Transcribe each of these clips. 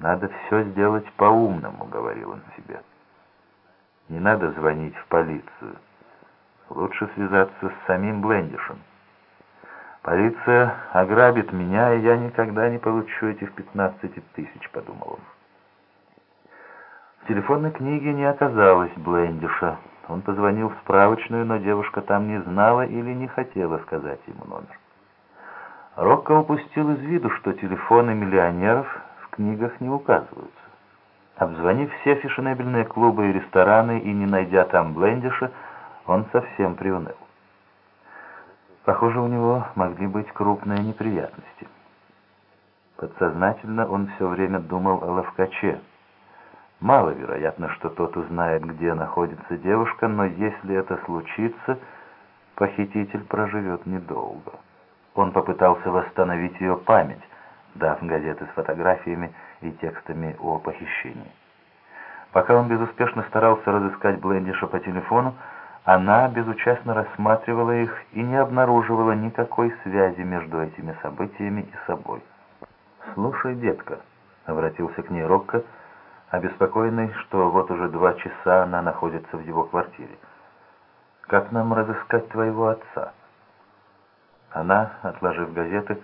«Надо все сделать по-умному», — говорил он себе. «Не надо звонить в полицию. Лучше связаться с самим Блендишем. Полиция ограбит меня, и я никогда не получу этих 15 тысяч», — подумал он. В телефонной книге не оказалось Блендиша. Он позвонил в справочную, но девушка там не знала или не хотела сказать ему номер. Рокко упустил из виду, что телефоны миллионеров книгах не указываются. Обзвонив все фешенебельные клубы и рестораны и не найдя там Блендиша, он совсем приуныл. Похоже, у него могли быть крупные неприятности. Подсознательно он все время думал о Ловкаче. Маловероятно, что тот узнает, где находится девушка, но если это случится, похититель проживет недолго. Он попытался восстановить ее память, дав газеты с фотографиями и текстами о похищении. Пока он безуспешно старался разыскать Блендиша по телефону, она безучастно рассматривала их и не обнаруживала никакой связи между этими событиями и собой. «Слушай, детка», — обратился к ней Рокко, — обеспокоенный, что вот уже два часа она находится в его квартире. «Как нам разыскать твоего отца?» Она, отложив газеты,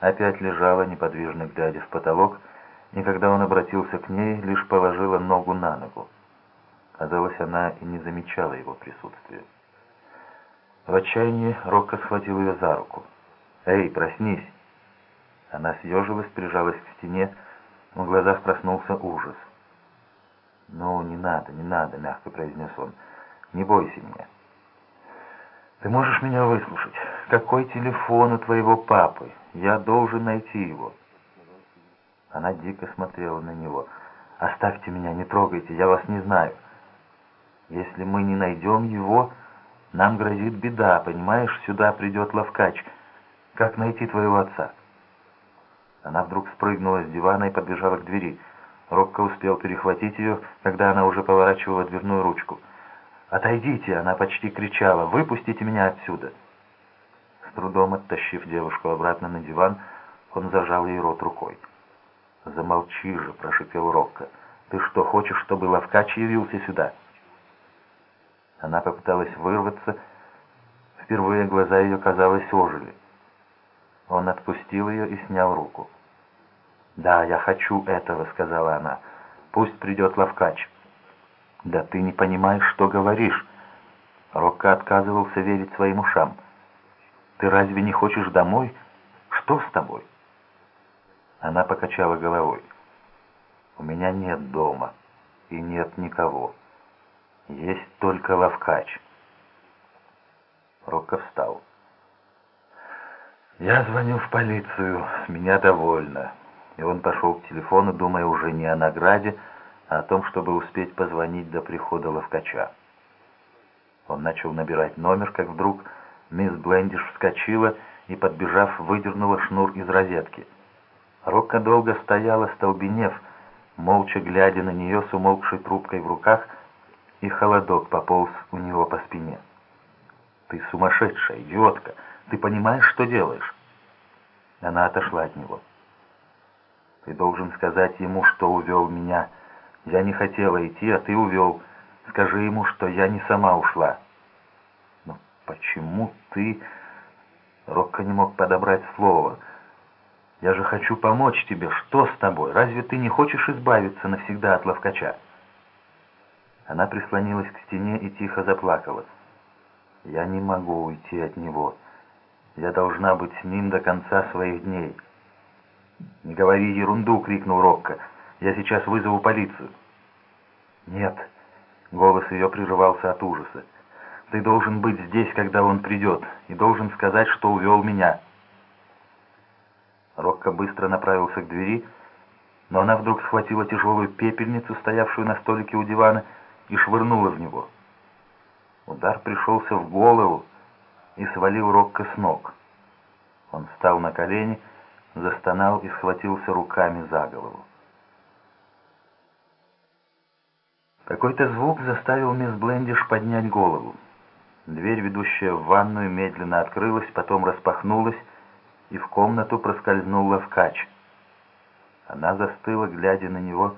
опять лежала, неподвижно глядя в потолок, и когда он обратился к ней, лишь положила ногу на ногу. Казалось, она и не замечала его присутствия. В отчаянии Рокко схватил ее за руку. «Эй, проснись!» Она съежилась, прижалась к стене, в глазах проснулся ужас. «Ну, не надо, не надо», — мягко произнес он. «Не бойся меня». «Ты можешь меня выслушать? Какой телефон у твоего папы? Я должен найти его». Она дико смотрела на него. «Оставьте меня, не трогайте, я вас не знаю. Если мы не найдем его, нам грозит беда, понимаешь? Сюда придет ловкач. Как найти твоего отца?» Она вдруг спрыгнула с дивана и подбежала к двери. Рокко успел перехватить ее, когда она уже поворачивала дверную ручку. «Отойдите!» — она почти кричала. «Выпустите меня отсюда!» Трудом оттащив девушку обратно на диван, он зажал ей рот рукой. «Замолчи же!» — прошипел Рокко. «Ты что, хочешь, чтобы Лавкач явился сюда?» Она попыталась вырваться. Впервые глаза ее, казалось, ожили. Он отпустил ее и снял руку. «Да, я хочу этого», — сказала она. «Пусть придет Лавкач». «Да ты не понимаешь, что говоришь». Рокко отказывался верить своим ушам. «Ты разве не хочешь домой? Что с тобой?» Она покачала головой. «У меня нет дома, и нет никого. Есть только Лавкач». Рокко встал. «Я звоню в полицию, меня довольно» и он пошел к телефону, думая уже не о награде, а о том, чтобы успеть позвонить до прихода ловкача. Он начал набирать номер, как вдруг мисс Блендиш вскочила и, подбежав, выдернула шнур из розетки. Рокко долго стояла, столбенев, молча глядя на нее с умолкшей трубкой в руках, и холодок пополз у него по спине. «Ты сумасшедшая, идиотка! Ты понимаешь, что делаешь?» Она отошла от него. Ты должен сказать ему, что увел меня. Я не хотела идти, а ты увел. Скажи ему, что я не сама ушла. Почему ты... Рокко не мог подобрать слово. Я же хочу помочь тебе. Что с тобой? Разве ты не хочешь избавиться навсегда от ловкача? Она прислонилась к стене и тихо заплакала. Я не могу уйти от него. Я должна быть с ним до конца своих дней. «Не говори ерунду!» — крикнул Рокко. «Я сейчас вызову полицию». «Нет!» — голос ее прерывался от ужаса. «Ты должен быть здесь, когда он придет, и должен сказать, что увел меня». Рокко быстро направился к двери, но она вдруг схватила тяжелую пепельницу, стоявшую на столике у дивана, и швырнула в него. Удар пришелся в голову и свалил Рокко с ног. Он встал на колени застонал и схватился руками за голову. Какой-то звук заставил мисс Блендиш поднять голову. Дверь, ведущая в ванную, медленно открылась, потом распахнулась, и в комнату проскользнул Лавкач. Она застыла, глядя на него